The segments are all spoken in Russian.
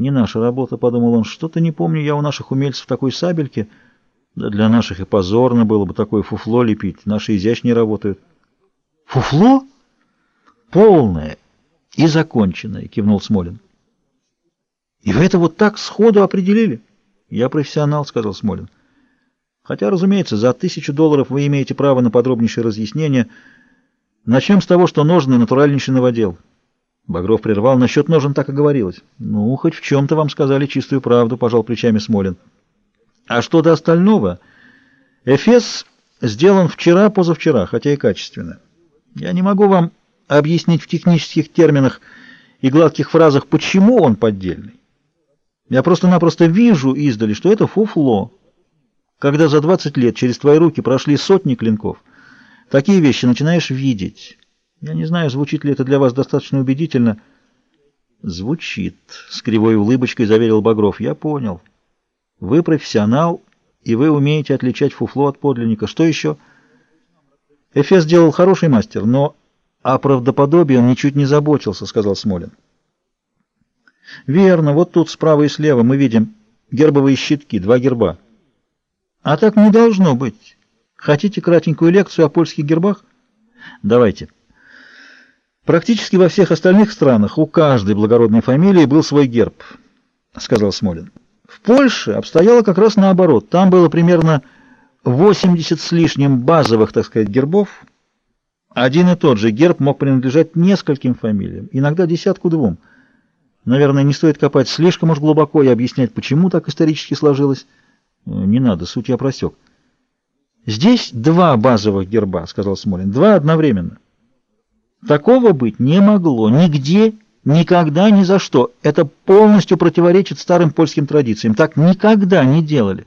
Не наша работа, подумал он. Что-то не помню я у наших умельцев такой сабельки. Да для наших и позорно было бы такое фуфло лепить. Наши изящнее работают. Фуфло? Полное и законченное, кивнул Смолин. И вы это вот так сходу определили? Я профессионал, сказал Смолин. Хотя, разумеется, за тысячу долларов вы имеете право на подробнейшее разъяснение. Начнем с того, что ножны натуральнейший новодел. Багров прервал. Насчет ножен так и говорилось. Ну, хоть в чем-то вам сказали чистую правду, пожал плечами Смолин. А что до остального? Эфес сделан вчера-позавчера, хотя и качественно. Я не могу вам объяснить в технических терминах и гладких фразах, почему он поддельный. Я просто-напросто вижу издали, что это фуфло. Когда за 20 лет через твои руки прошли сотни клинков, такие вещи начинаешь видеть. Я не знаю, звучит ли это для вас достаточно убедительно. Звучит, с кривой улыбочкой заверил Багров. Я понял. Вы профессионал, и вы умеете отличать фуфло от подлинника. Что еще? Эфес делал хороший мастер, но о правдоподобии он ничуть не заботился, сказал Смолин. Верно, вот тут справа и слева мы видим гербовые щитки, два герба. А так не должно быть. Хотите кратенькую лекцию о польских гербах? Давайте. Практически во всех остальных странах у каждой благородной фамилии был свой герб, сказал Смолин. В Польше обстояло как раз наоборот. Там было примерно 80 с лишним базовых, так сказать, гербов. Один и тот же герб мог принадлежать нескольким фамилиям, иногда десятку-двум. Наверное, не стоит копать слишком уж глубоко и объяснять, почему так исторически сложилось. Не надо, суть я просек. Здесь два базовых герба, сказал Смолин, два одновременно. Такого быть не могло нигде, никогда, ни за что. Это полностью противоречит старым польским традициям. Так никогда не делали.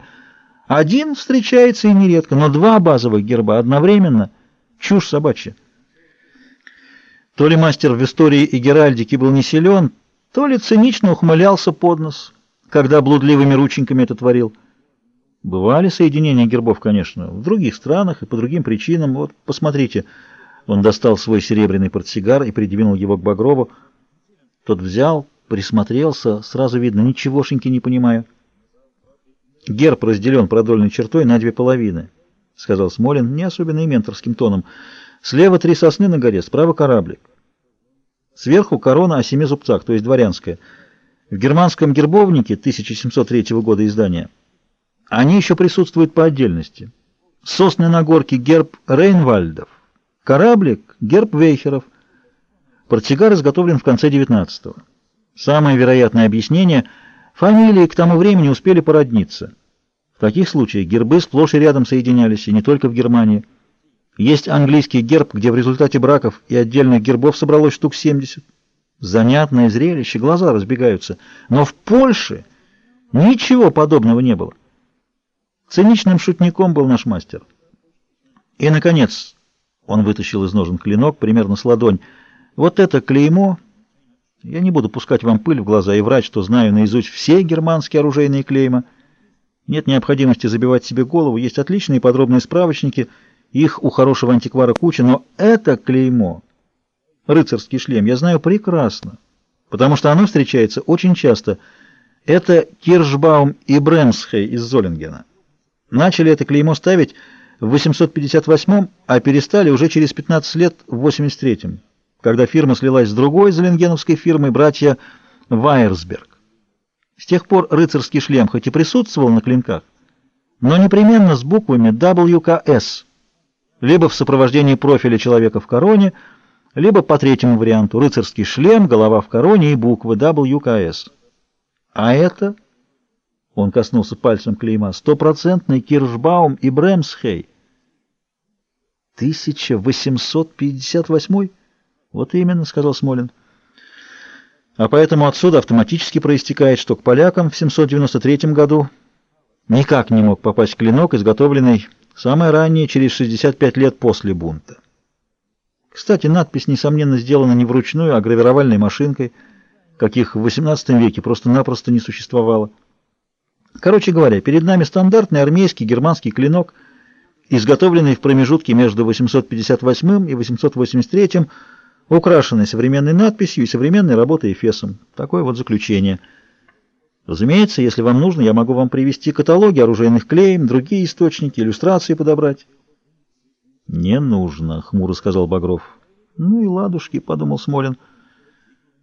Один встречается и нередко, но два базовых герба одновременно — чушь собачья. То ли мастер в истории и геральдике был не силен, то ли цинично ухмылялся под нос, когда блудливыми рученьками это творил. Бывали соединения гербов, конечно, в других странах и по другим причинам. Вот, посмотрите, он достал свой серебряный портсигар и придвинул его к Багрову. Тот взял, присмотрелся, сразу видно, ничегошеньки не понимаю. Герб разделен продольной чертой на две половины, — сказал Смолин, не особенно и менторским тоном. Слева три сосны на горе, справа кораблик. Сверху корона о семи зубцах, то есть дворянская. В германском гербовнике 1703 года издания они еще присутствуют по отдельности. Сосны на горке герб Рейнвальдов, кораблик герб Вейхеров. Портсигар изготовлен в конце XIX. Самое вероятное объяснение — Фамилии к тому времени успели породниться. В таких случаях гербы сплошь и рядом соединялись, и не только в Германии. Есть английский герб, где в результате браков и отдельных гербов собралось штук 70. Занятное зрелище, глаза разбегаются. Но в Польше ничего подобного не было. Циничным шутником был наш мастер. И, наконец, он вытащил из ножен клинок, примерно с ладонь. Вот это клеймо я не буду пускать вам пыль в глаза и врать, что знаю наизусть все германские оружейные клейма. Нет необходимости забивать себе голову, есть отличные подробные справочники, их у хорошего антиквара куча, но это клеймо, рыцарский шлем, я знаю прекрасно, потому что оно встречается очень часто. Это Киршбаум и Бремсхей из Золингена. Начали это клеймо ставить в 858 а перестали уже через 15 лет в 83-м когда фирма слилась с другой зеленгеновской фирмой, братья Вайерсберг. С тех пор рыцарский шлем хоть и присутствовал на клинках, но непременно с буквами WKS, либо в сопровождении профиля человека в короне, либо по третьему варианту рыцарский шлем, голова в короне и буквы WKS. А это, он коснулся пальцем клейма, стопроцентный Киршбаум и Бремсхей. 1858 вот именно, сказал Смолин. А поэтому отсюда автоматически проистекает, что к полякам в 793 году никак не мог попасть клинок, изготовленный самое раннее, через 65 лет после бунта. Кстати, надпись, несомненно, сделана не вручную, а гравировальной машинкой, каких в XVIII веке просто-напросто не существовало. Короче говоря, перед нами стандартный армейский германский клинок, изготовленный в промежутке между 858 и 883 украшенный современной надписью и современной работой Эфесом. Такое вот заключение – Разумеется, если вам нужно, я могу вам привести каталоги оружейных клейм, другие источники, иллюстрации подобрать. Не нужно, хмуро сказал Багров. Ну и ладушки, подумал Смолин.